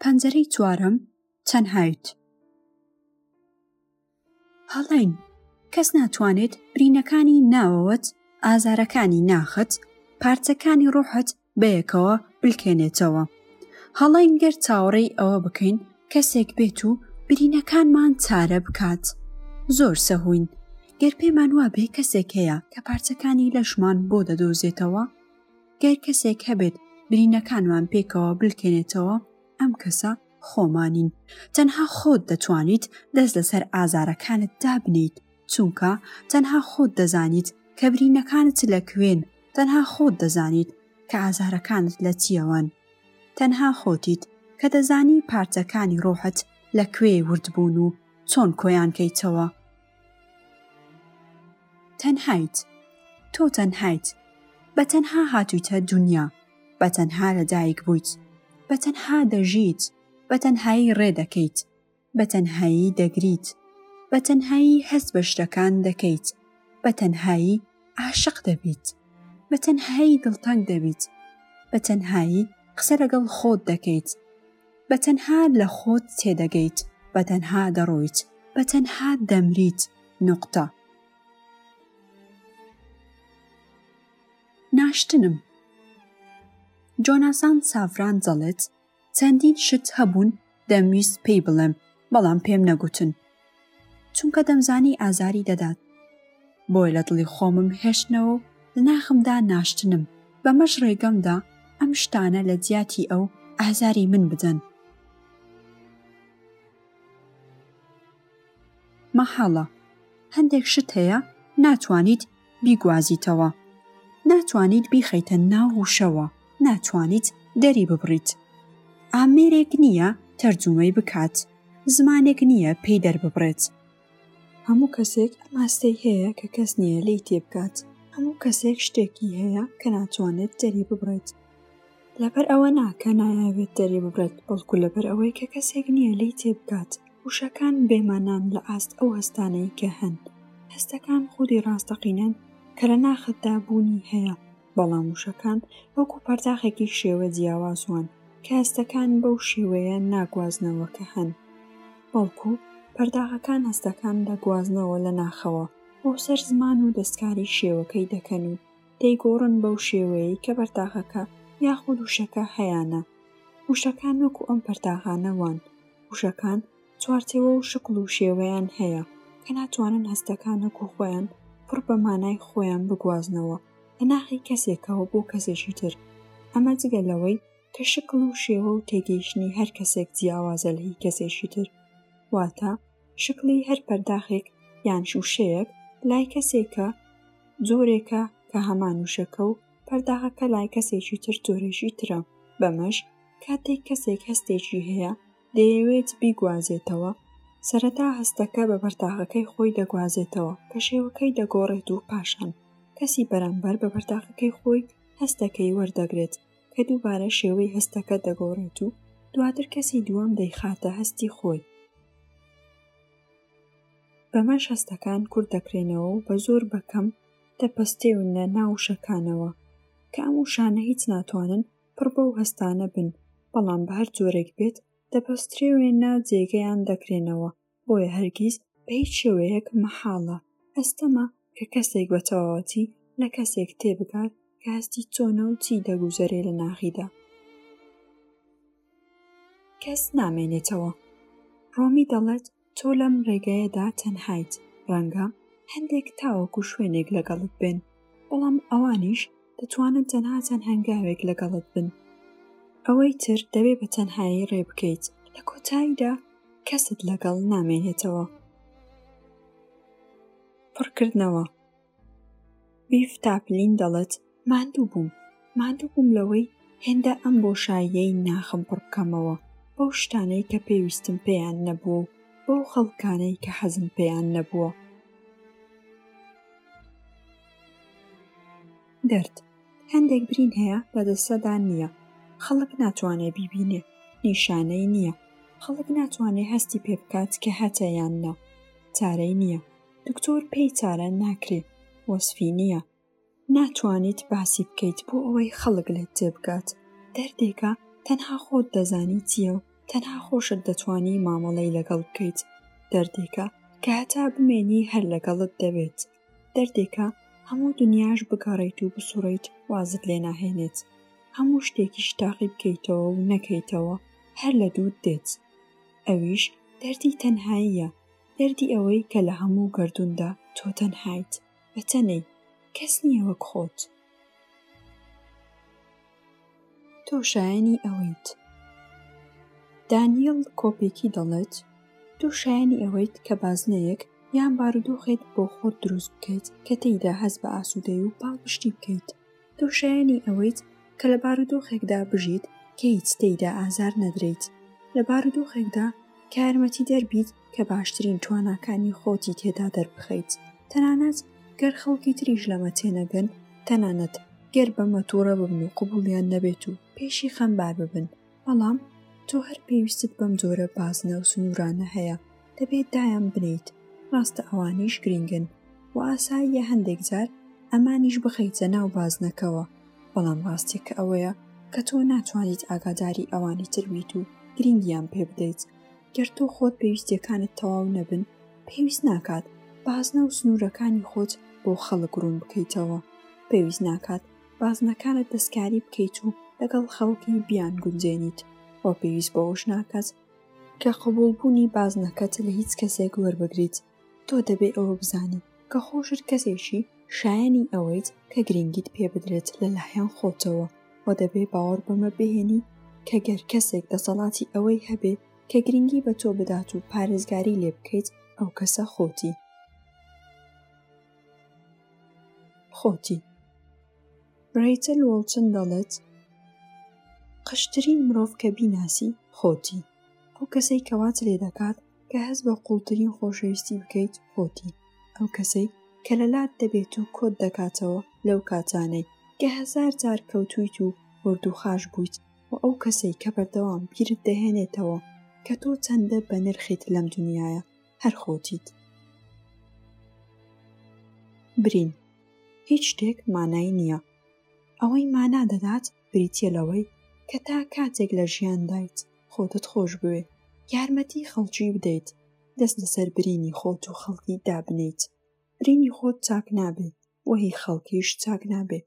پەنجەرەی چوارەم چەند هاویت هەڵین کەس ناتوانێت برینەکانی ناوەوەت ئازارەکانی ناخت پارچەکانی ڕۆحت بەیەکەوە بلکێنێتەوە هەڵین گەر چاوەڕێی ئەوە بکەین کەسێک بێت و برینەکانمان چارە بکات زۆر سەهوین گەر پێمان وابێ کەسێک هەیە کە پارچەکانی لەشمان بۆ دەدۆزێتەوە گەر کەسێک هەبێت برینەکانمان پێکەوە بلکێنێتەوە ئەم کەسە خۆمانین تەنها خۆت دەتوانیت دەست لەسەر ئازارەکانت دابنیت چونکە تەنها خۆت دەزانیت کە برینەکانت لە کوێن تەنها خۆت دەزانیت کە ئازارەکانت لە چیەوەن تەنها خۆتیت کە دەزانی پارچەکانی ڕۆحت لە کوێ وردبوون و چۆن کۆیان کەیتەوە تەنهایت تۆ تەنهایت بە تەنها هاتوویتە دنیا بە تەنها لەدایک بوویت بە تەنها دەژیت بە تەنهایی ڕێ دەکەیت بە تەنهایی دەگریت، بە تەنهایی هەست بە شتەکان دەکەیت، بە تەنهایی عاشق دەبیت، بە تەنهایی دڵتەنگ دەبیت، بە تەنهایی قسە لەگەڵ خۆت دەکەیت، بە تەنها لە خۆت تێدەگەیت، بە تەنها دەڕۆیت، بە تەنها دەمریت. نوقتە. ناشتنم. جۆناسان سافران دەڵێت، چەندین شت هەبوون دەمویست پێی بڵێم بەڵام پێم نەگوتن چونکە دەمزانی ئازاری دەدات بۆیە لە دڵی خۆمم هێشتنەوە و لە ناخمدا ناشتنم بەمەش ڕێگەمدا ئەم شتانە لە جیاتی ئەو ئازاری من بدەن مەحاڵە. هەندێک شت هەیە ناتوانیت بیگوازیتەوە، ناتوانیت بیخەیتە ناو وشەوە، ناتوانیت دەری ببڕیت. ئامێرێک نییە تەرجومەی بکات، زمانێک نییە پێی دەرببڕێت. هەموو کەسێک ماستەی هەیە کە کەس نییە لێی تێبگات، هەموو کەسێک شتێکی هەیە کە ناتوانێت دەری ببڕێت. لەبەر ئەوە نا کە نایاوێت دەری ببڕێت، بەڵکو لەبەر ئەوەی کە کەسێک نییە لێی تێبگات. وشەکان بێ مانان لە ئاست ئەو هەستانەی کە هەن. هەستەکان خودی ڕاستەقینەن کە لە ناختدا بوونی هەیە، بەڵام وشەکان وەکو پەرداخێکی شێوە جیاواز وان کە هەستەکان بەو شێوەیە ناگوازنەوە کە هەن، بەڵکو پەرداخەکان هەستەکان دەگوازنەوە لە ناخەوە بۆ سەر زمان و دەستکاری شێوەکەی دەکەن و. دەیگۆڕن بەو شێوەیەی کە پەرتاخەکە یاخود وشەکە هەیانە. وشەکان وەکو ئەم پەرتاخانە وان. وشەکان چوارچێوە و شکڵ و شێوەیان هەیە کە ناتوانن هەستەکان وەکو خۆیان پڕ بە مانای خۆیان بگوازنەوە لە ناخی کەسێکەوە بۆ کەسێکی تر. ئەمە جگە لەوەی کە شکڵ و شێوە و تێگەیشتنی هەر کەسێک جیاوازە لە هی کەسێکی تر. واتە شکڵی هەر پەرداخێک یان شووشەیەک لای کەسێکە جۆرێکە کە هەمان وشەکە و پەرداخەکە لای کەسێکی تر جۆرێکی ترە بەمەش کاتێک کەسێک هەستێکی هەیە دەیەوێت بیگوازێتەوە سەرەتا هەستەکە بە بەرداغەکەی خۆی دەگوازێتەوە کە شێوەکەی دەگۆڕێت و پاشان کەسی بەرامبەر بە بەرداغەکەی خۆی هەستەکەی وەردەگرێت کە دووبارە شێوەی هەستەکە دەگۆڕێت و دواتر کەسی دووەم دەیخاتە هەستی خۆی. بەمەش هەستەکان کورت دەکرێنەوە و بە زۆر بە کەم دەپەستێونە ناو وشەکانەوە، کە ئەم وشانە هیچ ناتوانن پڕ بەو هەستانە بن، بەڵام بە هەر جۆرێک بێت دەپەسترێوێنە جێگەیان دەکرێنەوە بۆیە هەرگیز بە هیچ شێوەیەک مەحاڵە، ئەستەمە، کە کەسێک بە تەواوەتی لە کەسێک تێبگات کە هەستی چۆنە و چی دەگوزەرێ لە ناخیدا. کەس نامێنێتەوە. ڕۆمی دەڵێت تۆ لەم ڕێگەیەدا تەنهایت، ڕەنگە هەندێک تاوەکو شوێنێک لەگەڵت بێن، بەڵام ئەوانیش دەتوانن تەنها چەند هەنگاوێک لەگەڵت بن ئەوەی تر دەبێ بە تەنهایی ڕێ بکەیت لە کۆتاییدا کەست لەگەڵ نامێنێتەوە پڕکردنەوە بیف تاپلین دەڵێت ماندوو بووم ماندوو بووم لەوەی هێندە ئەم بۆشاییەی ناخم پڕ بکەمەوە بەو شتانەی کە پێویستم پێیان نەبووە و بەو خەڵکانەی کە حەزم پێیان نەبووە دەرد هەندێک برین هەیە لە دەستەدا نییە خەڵک ناتوانێ بیبینێ نیشانەی نییە خەڵک ناتوانێ هەستی پێ بکات کە هەتە یان نا چارەی نییە دکتۆر پێی چارە ناکرێ وەسفی نییە ناتوانیت باسی بکەیت بۆ ئەوەی خەڵک لێت تێبگات دەردێکە تەنها خۆت دەزانی چییە و تەنها خۆشت دەتوانی مامەڵەی لەگەڵ بکەیت دەردێکە کە هەتا بمێنی هەر لەگەڵت دەبێت دەردێکە هەموو دونیاش بگەڕێیت و بسوڕێیت وازت لێ ناهێنێت، هەموو شتێکیش تاقی بکەیتەوە و نەکەیتەوە هەر لە دووت دێت. ئەویش دەردی تەنهاییە، دەردی ئەوەی کە لە هەموو گەردووندا تۆ تەنهایت، بە تەنێی، کەس نییە وەک خۆت. تۆ شایەنی ئەوەیت دانیل کۆپێکی دەڵێت تۆ شایەنی ئەوەیت کە بازنەیەک یان بارودۆخێت بۆ خۆت دروست بکەیت کە تێیدا هەز بە ئاسوودەی و پاڵپشتی بکەیت تۆ شایەنی ئەوەیت کە لە بارودۆخێکدا بژیت کە هیچ تێیدا ئازار نەدرێیت لە بارودۆخێکدا کارمەتی دەربیت کە باشترین تواناکانی خۆتی تێدا دەربخەیت تەنانەت گەر خەڵکی تریش لەمە تێنەگەن تەنانەت گەر بەمە تووڕە ببن و قوبولیان نەبێت و پێشی خەمبار ببن بەڵام تۆ هەر پێویستت بەم جۆرە بازنە و سنوورانە هەیە دەبێت دایان بنیت ڕاستە ئەوانیش گرنگن و ئاساییە هەندێک جار ئەمانیش بخەیتە ناو بازنەکەوە بەڵام ڕاستیەکە ئەوەیە کە تۆ ناتوانیت ئاگاداری ئەوانی تر بیت و گرنگیان پێ بدەیت گەر تۆ خۆت پێویستیەکانت تەواو نەبن پێویست ناکات بازنە و سنوورەکانی خۆت بۆ خەڵک ڕوون بکەیتەوە پێویست ناکات بازنەکانت دەستکاری بکەیت و لەگەڵ خەڵکی بیان گونجێنیت وە پێویست بەوەش ناکات کە قبوڵبوونی بازنەکەت لە هیچ کەسێک وەربگریت. تۆ دەبێ ئەوە بزانیت کە خۆشت کەسێکی شایەنی ئەوەیت کە گرنگیت پێ بدرێت لە لایەن خۆتەوە و دەبێ باوەڕ بەمە بهێنی کە گەر کەسێک دەسەڵاتی ئەوەی هەبێ کە گرنگی بە تۆ بدات و پارێزگاری لێ بکەیت ئەو کەسە خۆتی. خۆتی. ڕەیچەل وڵچن دەڵێت، قشترین مرۆڤ کە بیناسی خۆتی، ئەو کەسەی کە وات لێ دەکات کە هەست بە قوڵترین خۆشەویستی بکەیت خۆتی، ئەو کەسەی کە لەلات دەبێت و کۆت دەکاتەوە لەو کاتانەی کە هەزار جار کەوتوویت و بردوخاش بوویت و ئەو کەسەی کە بەردەوام بیرت دەهێنێتەوە کە تۆ چەندە بەنرخیت لەم دونیایە هەر خۆتیت. برین هیچ شتێک مانای نییە ئەوەی مانا دەدات بریتیە لەوەی کە تا کاتێک لە ژیاندایت خۆتت خۆش بوێ یارمەتی خەڵکی بدەیت دەست لەسەر برینی خۆت و خەڵکی دابنێیت برینی خۆت چاک نابێ و هی خەڵکیش چاک نابێ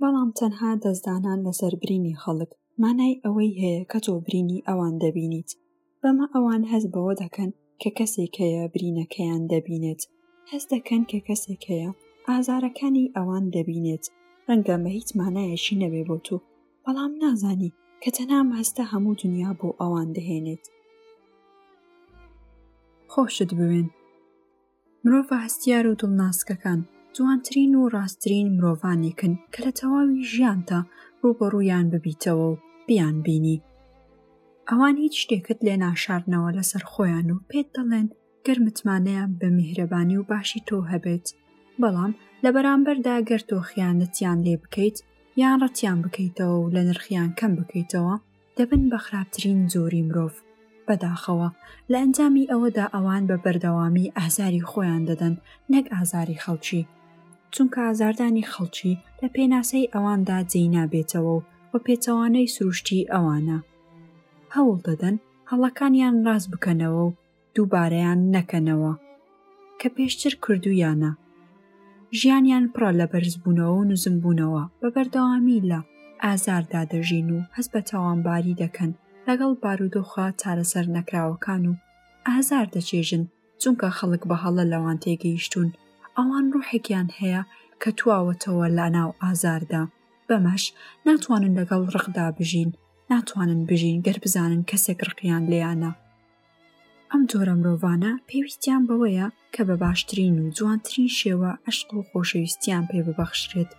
بەڵام تەنها دەستدانان لەسەر برینی خەڵک مانای ئەوەی هەیە کە تۆ برینی ئەوان دەبینیت بەمە ئەوان هەست بەوە دەکەن کە کەسێک هەیە برینەکەیان دەبینێت هەست دەکەن کە کەسێک هەیە ئازارەکانی ئەوان دەبینێت ڕەنگە مە هیچ مانایەکی نەبێ بۆ تۆ بەڵام نازانی کە تەنام هەستە هەموو دنیا بۆ ئەوان دەهێنێت خۆشت بوێن مرۆڤە هەستیار و دڵناسکەکان جوانترین و ڕاستترین مرۆڤانێکن کە لە تەواوی ژیانتا ڕووبەڕوویان ببیتەوە و بیان بینی ئەوان هیچ شتێکت لێ ناشارنەوە لەسەر خۆیان و پێت دەڵێن گەر متمانەیان بە میهرەبانی و باشی تۆ هەبێت بەڵام لە بەرامبەردا گەر تۆ خیانەتیان لێ بکەیت یان ڕەتیان بکەیتەوە و لە نرخیان کەم بکەیتەوە دەبن بە خراپترین جۆری مرۆڤ، بەداخەوە لە ئەنجامی ئەوەدا ئەوان بە بەردەوامی ئازاری خۆیان دەدەن نەک ئازاری خەڵکی، چونکە ئازاردانی خەڵکی لە پێناسەی ئەواندا جێی نابێتەوە و وە پێچەوانەی سروشتی ئەوانە، هەوڵ دەدەن هەڵەکانیان ڕاست بکەنەوە و دووبارەیان نەکەنەوە کە پێشتر کردویانە ژیانیان پڕە لە بەرزبوونەوە و نزمبوونەوە بە بەردەوامی لە ئازاردا دەژین و هەست بە تاوانباری دەکەن لەگەڵ بارودۆخە چارەسەر نەکراوەکان و ئازار دەچێژن چونکە خەڵک بە هەڵە لەوان تێگەیشتون ئەوان ڕوحێکیان هەیە کە تواوەتەوە لە ناو ئازاردا بەمەش ناتوانن لەگەڵ ڕقدا بژین ناتوانن بژین گەر بزانن کەسێک ڕقیان لێیانە ئەم جۆرە مرۆڤانە پێویستیان بەوەیە کە بە باشترین و جوانترین شێوە عەشق و خۆشەویستیان پێ ببەخشرێت،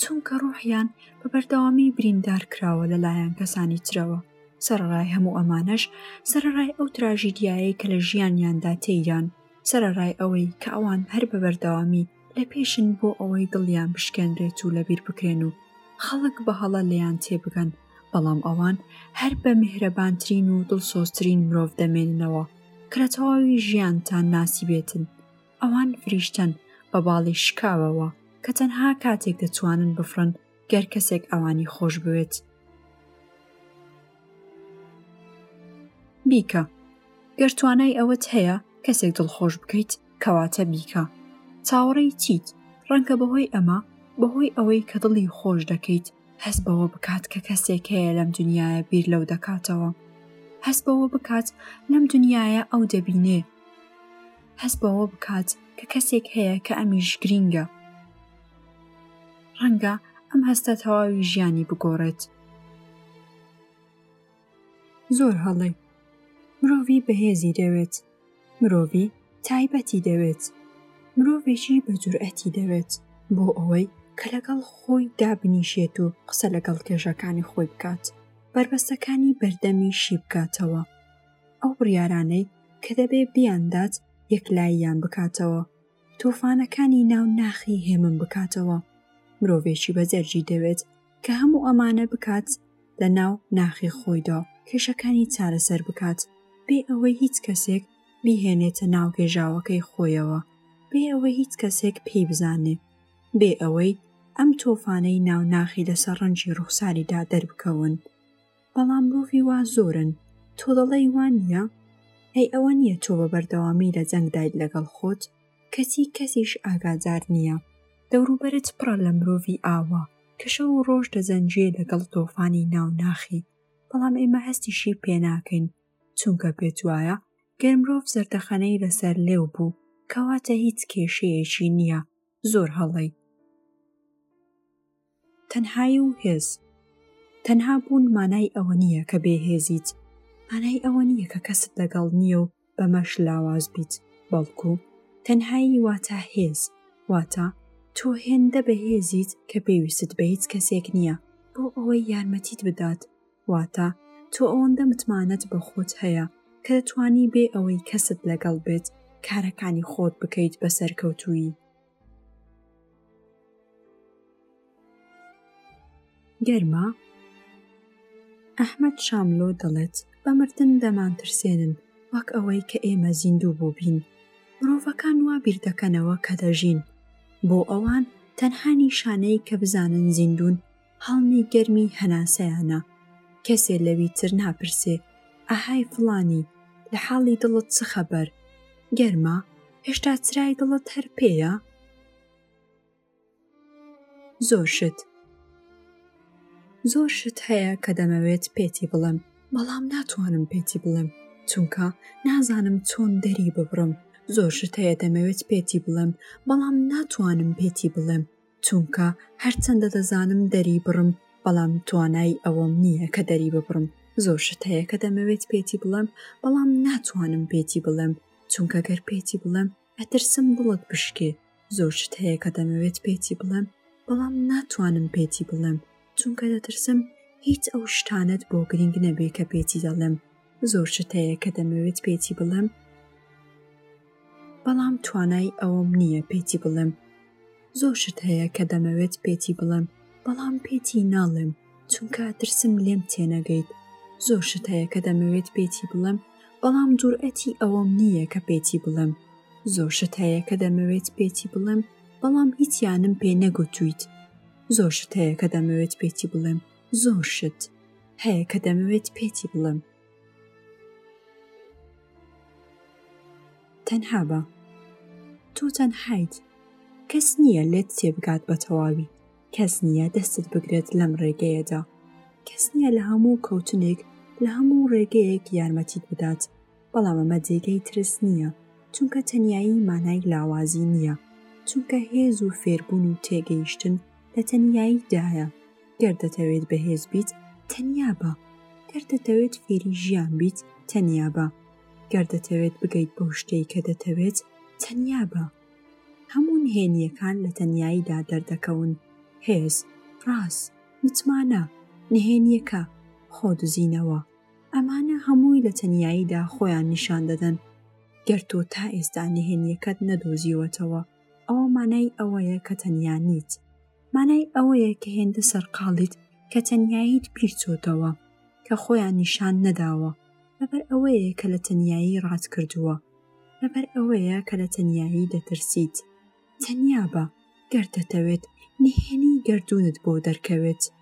چونکە ڕۆحیان بە بەردەوامی بریندار کراوە لە لایەن کەسانی ترەوە، سەرەڕای هەموو ئەمانەش، سەرەڕای ئەو تراژیدیایەی کە لە ژیانیاندا تێیدان، سەرەڕای ئەوەی کە ئەوان هەر بە بەردەوامی لە پێشن بۆ ئەوەی دڵیان بشکێنرێت و لەبیر بکرێن و خەڵک بە هەڵە لێیان تێبگەن، بەڵام ئەوان هەر بە میهرەبانترین و دڵسۆزترین مرۆڤ دەمێننەوە کرە تەواوی ژیانتان ناسی بێتن ئەوان فریشتەن بە باڵی شکاوەوە کە تەنها کاتێک دەتوانن بفڕن گەر کەسێک ئەوانی خۆش بوێت بیکە گەر توانای ئەوەت هەیە کەسێک دڵخۆش بکەیت کەواتە بیکە چاوەڕێی چیت ڕەنگە بەهۆی ئەمە بەهۆی ئەوەی کە دڵی خۆش دەکەیت هەست بەوە بکات کە کەسێک هەیە لەم دنیاە بیر لەو دەکاتەوە هەست بەوە بکات لەم دنیاە ئەو دەبینێ هەست بەوە بکات کە کەسێک هەیە کە ئەمیش گرینگە ڕەنگە ئەم هەستە تەواوی ژیانی بگۆڕێت زۆر هەڵەی. مرۆڤی بەهێزی دەوێت. مرۆڤی تایبەتی دەوێت. مرۆڤێکی بە جورئەتی دەوێت بۆ ئەوەی کە لەگەڵ خۆی دابنیشێت و قسە لەگەڵ کێشەکانی خۆی بکات بەربەستەکانی بەردەمی شی بکاتەوە ئەو بڕیارانەی کە دەبێ بیاندات یەکلاییان بکاتەوە توفانەکانی ناو ناخی هێمن بکاتەوە مرۆڤێکی بەجەرگی دەوێت کە هەموو ئەمانە بکات لە ناو ناخی خۆیدا کێشەکانی چارەسەر بکات بێ ئەوەی هیچ کەسێک بیهێنێتە ناو گێژاوەکەی خۆیەوە بێ ئەوەی هیچ کەسێک پێی بزانێ بێ ئەوەی ئەم تۆفانەی ناو ناخی لەسەر ڕەنگی ڕوخساریدا دەربکەون. بەڵام مرۆڤی وا زۆرن تۆ دەڵێی وا نییە؟ ئەی ئەوە نییە تۆ بە بەردەوامی لە جەنگدایت لەگەڵ خۆت؟ کەچی کەسیش ئاگادار نییە دەوروبەرت پڕە لە مرۆڤی ئاوا کە شەو و ڕۆژ دەجەنگێ لەگەڵ تۆفانی ناو ناخی، بەڵام ئێمە هەستیشی پێ ناکەین، چونکە پێت وایە گەر مرۆڤ زەردەخەنەی لەسەر لێو بوو کەواتە هیچ کێشەیەکی نییە، زۆر هەڵەی. تەنهایی و هێز تەنها بوون مانای ئەوە نییە کە بێهێزیت مانای ئەوە نییە کە کەست لەگەڵ نییە و بەمەش لاواز بیت بەڵکو تەنهایی واتە هێز واتە تۆ هێندە بەهێزیت کە پێویستت بە هیچ کەسێک نییە بۆ ئەوەی یارمەتیت بدات واتە تۆ ئەوەندە متمانەت بە خۆت هەیە کە دەتوانی بێ ئەوەی کەست لەگەڵ بێت کارەکانی خۆت بکەیت بە سەرکەوتوویی گەرمە؟ ئەحمەد شاملۆ دەڵێت، بە مردن دەمانترسێنن وەک ئەوەی کە ئێمە زیندوو بووبین. مرۆڤەکان وا بیر دەکەنەوە کە دەژین. بۆ ئەوان تەنها نیشانەی کە بزانن زیندوون، هەڵمی گەرمی هەناسەیانە کەسێ لەوی تر ناپرسێ ئەهای فڵانی لە حاڵی دڵت چ خەبەر گەرمە هێشتا چرای دڵت هەر پێیە زۆر شت زۆر شت هەیە کە دەمەوێت پێتی بڵم بەڵام ناتوانم پێتی بڵم چونکە نازانم چۆن دەری ببڕم زۆر شت هەیە دەمەوێت پێتی بڵم بەڵام ناتوانم پێتی بڵێم چونکە هەرچەندە دەزانم دەری بڕم بەڵام توانای ئەوەم نییە کە دەری ببڕم زۆر شت هەیە کە دەمەوێت پێتی بڵێم بەڵام ناتوانم پێتی بڵێم چونکە گەر پێتی بڵێم ئەترسم دڵت بشکێ زۆر شت هەیە کە دەمەوێت پێتی بڵێم بەڵام ناتوانم پێتی بڵێم چونکە دەترسم هیچ ئەو شتانەت بۆ گرینگ نەبێ کە پێتی دەڵێم زۆر شت هەیە کە دەمەوێت پێتی بڵێم بەڵام توانای ئەوەم نییە پێتی بڵێم زۆر شت هەیە کە دەمەوێت پێتی بڵێم بەڵام پێتی ناڵێم چونکە ترسم لێم تێنەگەیت زۆر شت هەیە کە دەمەوێت پێتی بڵێم بەڵام جورئەتی ئەوەم نییە کە پێتی بڵێم زۆر شت هەیە کە دەمەوێت پێتی بڵێم بەڵام هیچیانم پێ نەگوتویت زۆر شت هەیە کە دەمەوێت پێتی بڵێم زۆر شت هەیە کە دەمەوێت پێتی بڵم تەنها بە تۆ تەنحیت کەس نییە لێت تێبگات بە تەواوی کەس نییە دەستت بگرێت لەم ڕێگەیەدا کەس نییە لە هەموو کەوتنێک لە هەموو ڕێگەیەک یارمەتیت بدات بەڵام ئەمە جێگەی ترس نییە چونکە تەنایی مانای لاوازی نییە چونکە هێز و فێربوون و تێگەیشتن لە تەنیایی دایە گەر دەتەوێت بەهێز بیت تەنیا بە گەر دەتەوێت فێری ژیان بیت تەنیا بە گەر دەتەوێت بگەیت بەو شتەی کە دەتەوێت تەنیا بە هەموو نهێنیەکان لە تەنیاییدا دەردەکەون هێز ڕاز متمانە نهێنیەکە خۆ دزینەوە ئەمانە هەمووی لە تەنیاییدا خۆیان نیشان دەدەن گەر تۆ تا ئێستا نهێنیەکەت نەدۆزیوەتەوە ئەوە مانای ئەوەیە کە تەنیا نیت مانای ئەوەیە کە هێندە سەرقاڵیت کە تەنیاییت بیرچۆتەوە کە خۆیان نیشان نەداوە، لەبەر ئەوەیە کە لە تەنیایی ڕاتکردووە، لەبەر ئەوەیە کە لە تەنیایی دەترسیت. تەنیا بە، گەر دەتەوێت نهێنیی گەردوونت بۆ دەرکەوێت.